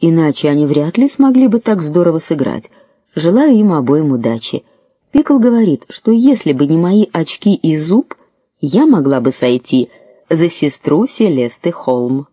иначе они вряд ли смогли бы так здорово сыграть. Желаю им обоим удачи. Пикл говорит, что если бы не мои очки и зуб, я могла бы сойти за сестру Селесты Холм.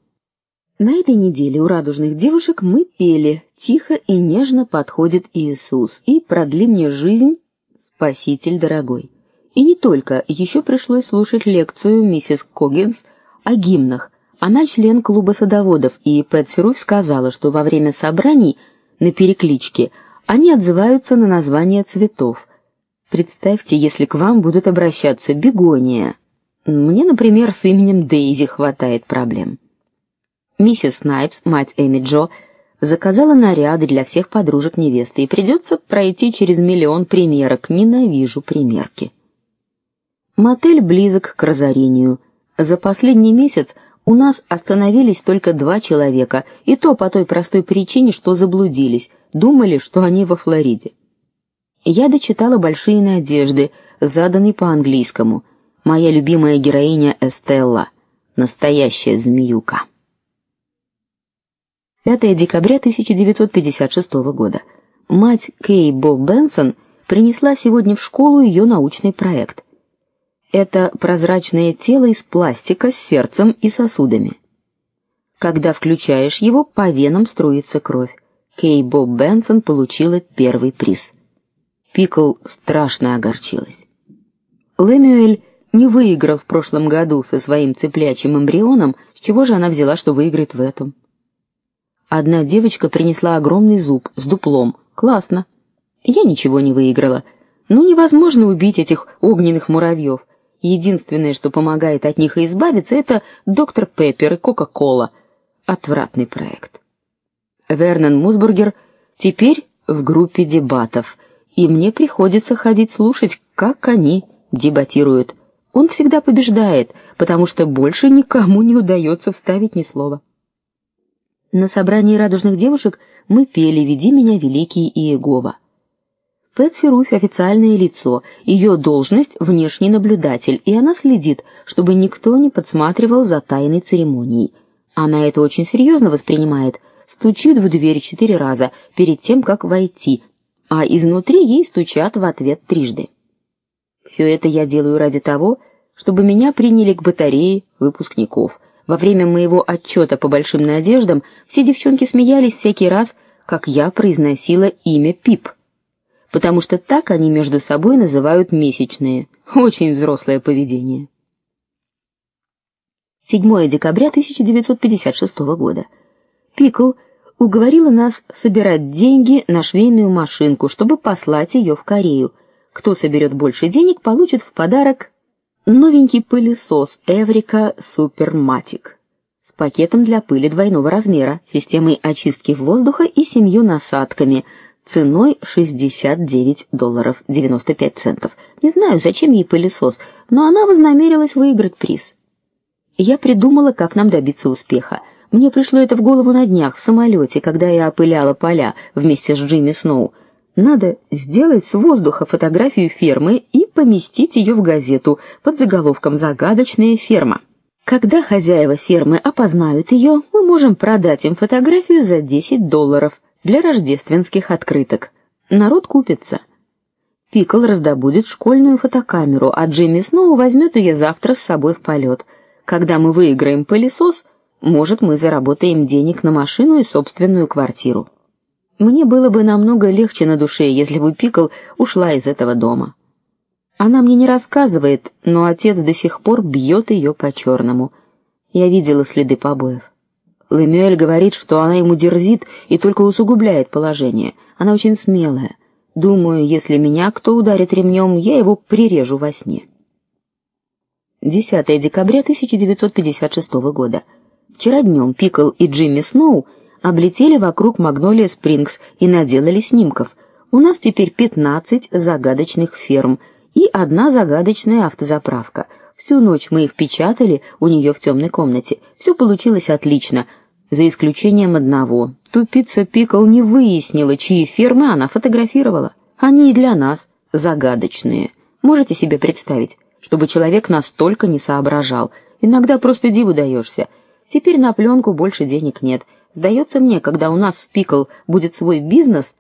На этой неделе у радужных девушек мы пели: "Тихо и нежно подходит Иисус, и продли мне жизнь, Спаситель дорогой". И не только, еще пришлось слушать лекцию миссис Когинс о гимнах. Она член клуба садоводов, и Пэтси Руф сказала, что во время собраний на перекличке они отзываются на названия цветов. Представьте, если к вам будут обращаться бегония. Мне, например, с именем Дейзи хватает проблем. Миссис Снайпс, мать Эми Джо, заказала наряды для всех подружек невесты, и придется пройти через миллион примерок. Ненавижу примерки. Мотель близок к разорению. За последний месяц у нас остановились только два человека, и то по той простой причине, что заблудились, думали, что они во Флориде. Я дочитала Большие надежды, заданный по-английскому. Моя любимая героиня Эстелла, настоящая змеюка. 5 декабря 1956 года. Мать Кей Боб Бенсон принесла сегодня в школу ее научный проект это прозрачное тело из пластика с сердцем и сосудами. Когда включаешь его, по венам струится кровь. Кей Боб Бенсон получила первый приз. Пикл страшно огорчилась. Лемюэль не выиграл в прошлом году со своим цыплячьим эмбрионом, с чего же она взяла, что выиграет в этом? Одна девочка принесла огромный зуб с дуплом. Классно. Я ничего не выиграла. Ну невозможно убить этих огненных муравьев. Единственное, что помогает от них избавиться, это доктор Пеппер и Кока-кола. Отвратный проект. Вернон Мусбургер теперь в группе дебатов, и мне приходится ходить слушать, как они дебатируют. Он всегда побеждает, потому что больше никому не удается вставить ни слова. На собрании радужных девушек мы пели «Веди меня, великий Иегова». Пэтси Руфь официальное лицо, ее должность внешний наблюдатель, и она следит, чтобы никто не подсматривал за тайной церемонией. Она это очень серьезно воспринимает, стучит в дверь четыре раза перед тем, как войти, а изнутри ей стучат в ответ трижды. Все это я делаю ради того, чтобы меня приняли к батарее выпускников. Во время моего отчета по большим надеждам все девчонки смеялись всякий раз, как я произносила имя Пип потому что так они между собой называют месячные. Очень взрослое поведение. 7 декабря 1956 года. Пикл уговорила нас собирать деньги на швейную машинку, чтобы послать ее в Корею. Кто соберет больше денег, получит в подарок новенький пылесос Эврика Суперматик с пакетом для пыли двойного размера, системой очистки воздуха и семью насадками – ценой 69 долларов 95 центов. Не знаю, зачем ей пылесос, но она вознамерилась выиграть приз. Я придумала, как нам добиться успеха. Мне пришло это в голову на днях в самолете, когда я опыляла поля вместе с Джимми Сноу. Надо сделать с воздуха фотографию фермы и поместить ее в газету под заголовком Загадочная ферма. Когда хозяева фермы опознают ее, мы можем продать им фотографию за 10 долларов для рождественских открыток. Народ купится. Пикл раздобудет школьную фотокамеру, а Джимми Сноу возьмет ее завтра с собой в полет. Когда мы выиграем пылесос, может, мы заработаем денег на машину и собственную квартиру. Мне было бы намного легче на душе, если бы Пикл ушла из этого дома. Она мне не рассказывает, но отец до сих пор бьет ее по черному. Я видела следы побоев. Лемюэль говорит, что она ему дерзит и только усугубляет положение. Она очень смелая. Думаю, если меня кто ударит ремнем, я его прирежу во сне. 10 декабря 1956 года. Вчера днем Пикл и Джимми Сноу облетели вокруг Магнолия Спрингс и наделали снимков. У нас теперь 15 загадочных ферм и одна загадочная автозаправка. Всю ночь мы их печатали у нее в темной комнате. Все получилось отлично за исключением одного. Тупица Пикл не выяснила, чьи фермы она фотографировала. Они и для нас загадочные. Можете себе представить, чтобы человек настолько не соображал? Иногда просто диву даешься. Теперь на пленку больше денег нет. Сдается мне, когда у нас с Пикл будет свой бизнес,